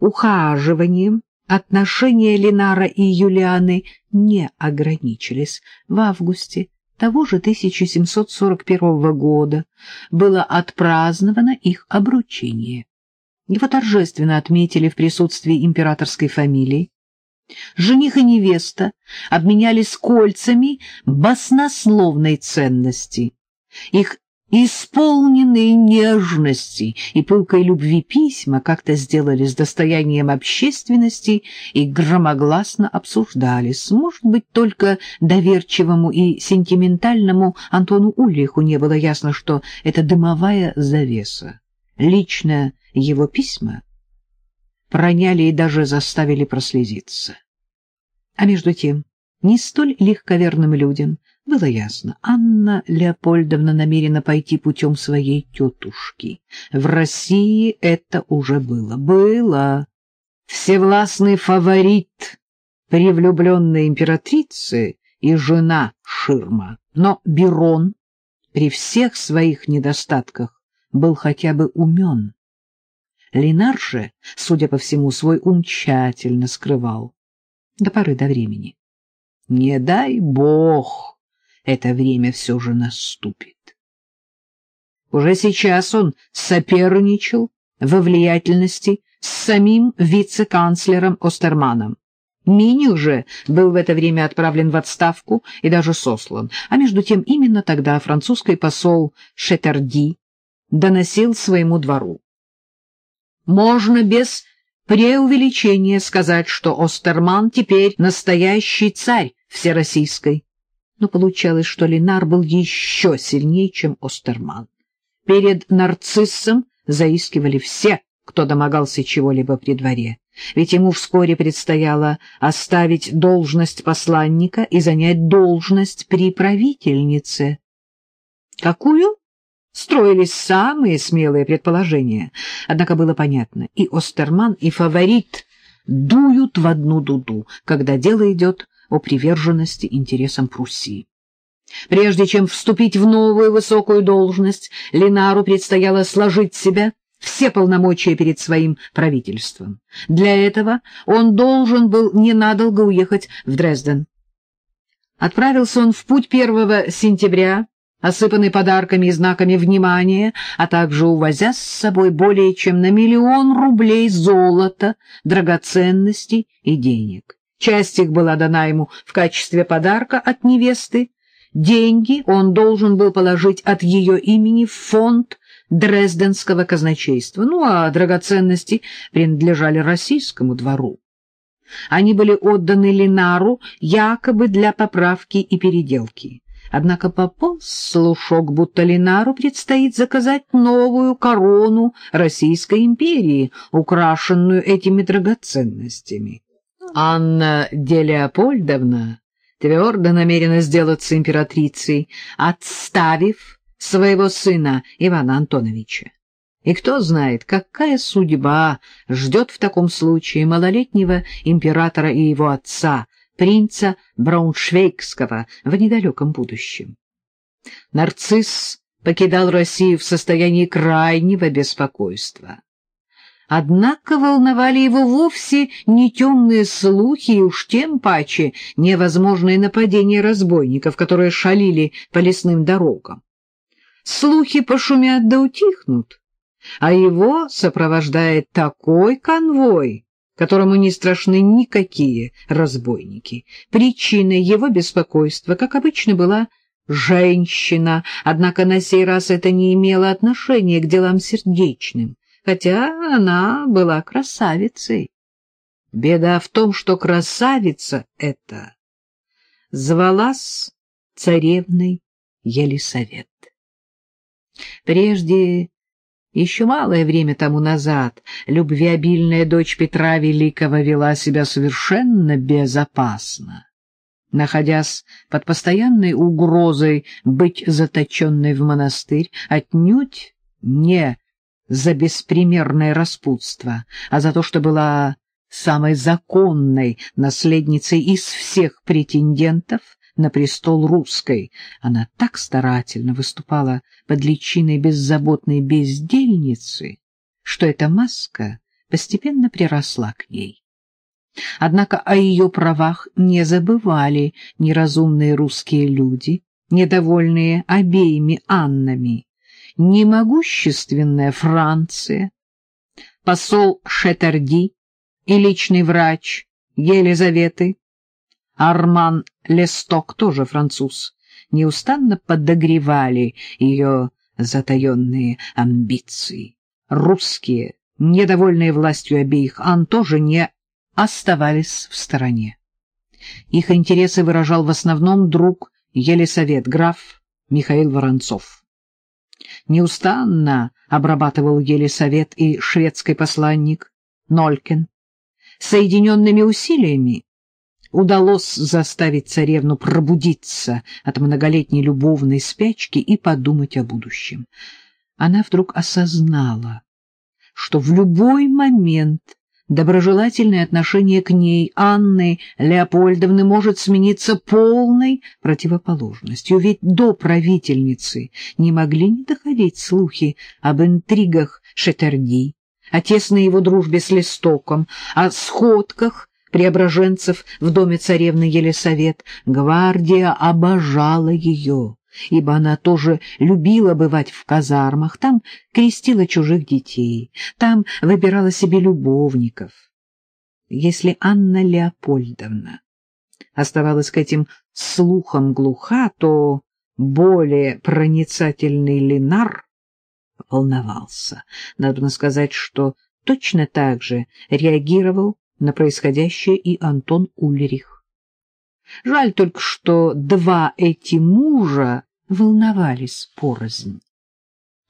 ухаживанием отношения Ленара и Юлианы не ограничились. В августе того же 1741 года было отпраздновано их обручение. Его торжественно отметили в присутствии императорской фамилии. Жених и невеста обменялись кольцами баснословной ценности. Их исполненные нежности и пылкой любви письма как-то сделались достоянием общественности и громогласно обсуждались. Может быть, только доверчивому и сентиментальному Антону Ульриху не было ясно, что это дымовая завеса. Лично его письма проняли и даже заставили прослезиться. А между тем, не столь легковерным людям было ясно, Анна Леопольдовна намерена пойти путем своей тетушки. В России это уже было. Было. Всевластный фаворит при влюбленной и жена Ширма. Но Берон при всех своих недостатках был хотя бы умен. Ленар же, судя по всему, свой ум тщательно скрывал. До поры до времени. Не дай бог, это время все же наступит. Уже сейчас он соперничал во влиятельности с самим вице-канцлером Остерманом. Миних же был в это время отправлен в отставку и даже сослан, а между тем именно тогда французский посол Шетерди доносил своему двору. Можно без преувеличения сказать, что Остерман теперь настоящий царь всероссийской но получалось, что Ленар был еще сильнее, чем Остерман. Перед нарциссом заискивали все, кто домогался чего-либо при дворе, ведь ему вскоре предстояло оставить должность посланника и занять должность при правительнице. Какую? Строились самые смелые предположения, однако было понятно, и Остерман, и фаворит дуют в одну дуду, когда дело идет о приверженности интересам Пруссии. Прежде чем вступить в новую высокую должность, Ленару предстояло сложить себя все полномочия перед своим правительством. Для этого он должен был ненадолго уехать в Дрезден. Отправился он в путь 1 сентября, осыпанный подарками и знаками внимания, а также увозя с собой более чем на миллион рублей золота, драгоценностей и денег. Часть их была дана ему в качестве подарка от невесты. Деньги он должен был положить от ее имени в фонд Дрезденского казначейства, ну а драгоценности принадлежали российскому двору. Они были отданы Линару якобы для поправки и переделки. Однако пополз слушок, будто Линару предстоит заказать новую корону Российской империи, украшенную этими драгоценностями. Анна Делеопольдовна твердо намерена сделаться императрицей, отставив своего сына Ивана Антоновича. И кто знает, какая судьба ждет в таком случае малолетнего императора и его отца, принца Брауншвейгского, в недалеком будущем. Нарцисс покидал Россию в состоянии крайнего беспокойства. Однако волновали его вовсе не темные слухи и уж тем паче невозможные нападения разбойников, которые шалили по лесным дорогам. Слухи пошумят да утихнут, а его сопровождает такой конвой, которому не страшны никакие разбойники. Причиной его беспокойства, как обычно, была женщина, однако на сей раз это не имело отношения к делам сердечным хотя она была красавицей. Беда в том, что красавица эта звалась царевной Елисавет. Прежде, еще малое время тому назад, любвеобильная дочь Петра Великого вела себя совершенно безопасно. Находясь под постоянной угрозой быть заточенной в монастырь, отнюдь не за беспримерное распутство, а за то, что была самой законной наследницей из всех претендентов на престол русской. Она так старательно выступала под личиной беззаботной бездельницы, что эта маска постепенно приросла к ней. Однако о ее правах не забывали неразумные русские люди, недовольные обеими Аннами, немогущественная Франция, посол Шеттерди и личный врач Елизаветы, Арман Лесток, тоже француз, неустанно подогревали ее затаенные амбиции. Русские, недовольные властью обеих Ан, тоже не оставались в стороне. Их интересы выражал в основном друг Елисавет, граф Михаил Воронцов. Неустанно обрабатывал Елисавет и шведский посланник Нолькин. Соединенными усилиями удалось заставить царевну пробудиться от многолетней любовной спячки и подумать о будущем. Она вдруг осознала, что в любой момент доброжелательное отношение к ней Анны Леопольдовны может смениться полной противоположностью, ведь до правительницы не могли не доходить слухи об интригах Шетерди, о тесной его дружбе с Листоком, о сходках преображенцев в доме царевны Елисавет. Гвардия обожала ее ибо она тоже любила бывать в казармах, там крестила чужих детей, там выбирала себе любовников. Если Анна Леопольдовна оставалась к этим слухам глуха, то более проницательный Ленар волновался. Надо сказать, что точно так же реагировал на происходящее и Антон Ульрих. Жаль только, что два эти мужа волновались порознь.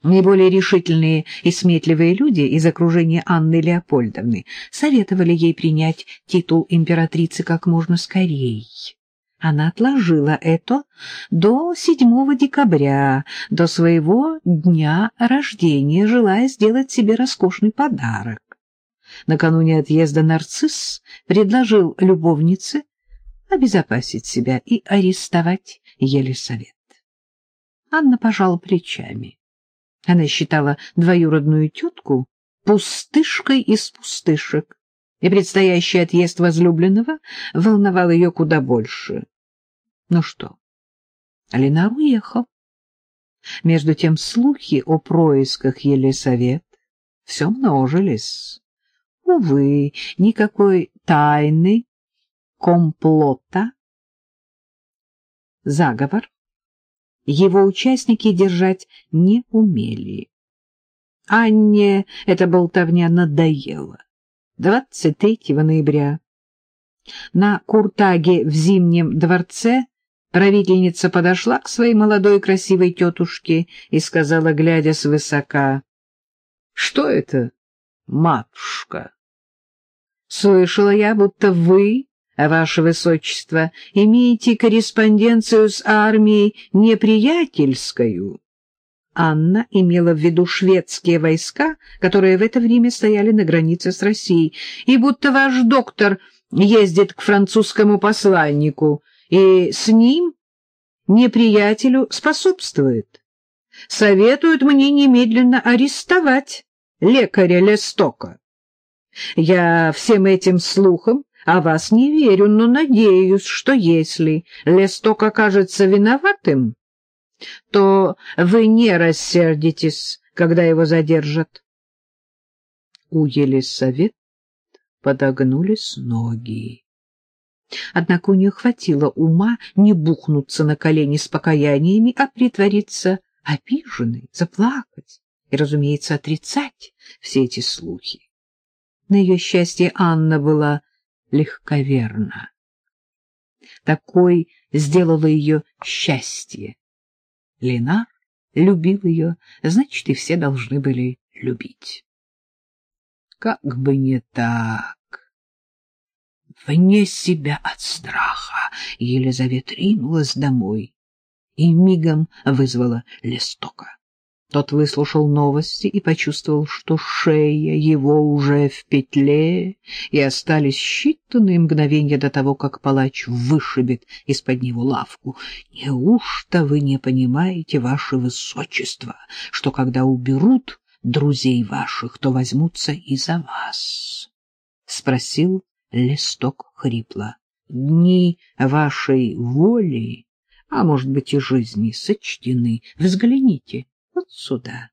Наиболее решительные и сметливые люди из окружения Анны Леопольдовны советовали ей принять титул императрицы как можно скорее. Она отложила это до 7 декабря, до своего дня рождения, желая сделать себе роскошный подарок. Накануне отъезда нарцисс предложил любовнице обезопасить себя и арестовать Елисавет. Анна пожала плечами. Она считала двоюродную тетку пустышкой из пустышек, и предстоящий отъезд возлюбленного волновал ее куда больше. Ну что, Ленар уехал. Между тем слухи о происках Елисавет все множились. Увы, никакой тайны комплота, заговор, его участники держать не умели. Анне эта болтовня надоела. 23 ноября на Куртаге в Зимнем дворце правительница подошла к своей молодой красивой тетушке и сказала, глядя свысока, «Что это, матушка? Слышала я, будто вы Ваше Высочество, имеете корреспонденцию с армией неприятельскую. Анна имела в виду шведские войска, которые в это время стояли на границе с Россией, и будто ваш доктор ездит к французскому посланнику, и с ним неприятелю способствует. Советуют мне немедленно арестовать лекаря Лестока. Я всем этим слухам а вас не верю, но надеюсь, что если Лесток окажется виноватым, то вы не рассердитесь, когда его задержат. У Елисавет подогнулись ноги. Однако у нее хватило ума не бухнуться на колени с покаяниями, а притвориться обиженной, заплакать и, разумеется, отрицать все эти слухи. На ее счастье Анна была легковерна. Такой сделало ее счастье. Ленар любил ее, значит, и все должны были любить. Как бы не так. Вне себя от страха Елизавета ринулась домой и мигом вызвала листока. Тот выслушал новости и почувствовал, что шея его уже в петле, и остались считанные мгновения до того, как палач вышибет из-под него лавку. «Неужто вы не понимаете, ваше высочество, что когда уберут друзей ваших, то возьмутся и за вас? — спросил листок хрипло. — Дни вашей воли, а может быть и жизни, сочтены. Взгляните вот сюда.